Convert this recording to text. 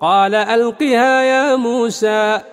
قال ألقها يا موسى.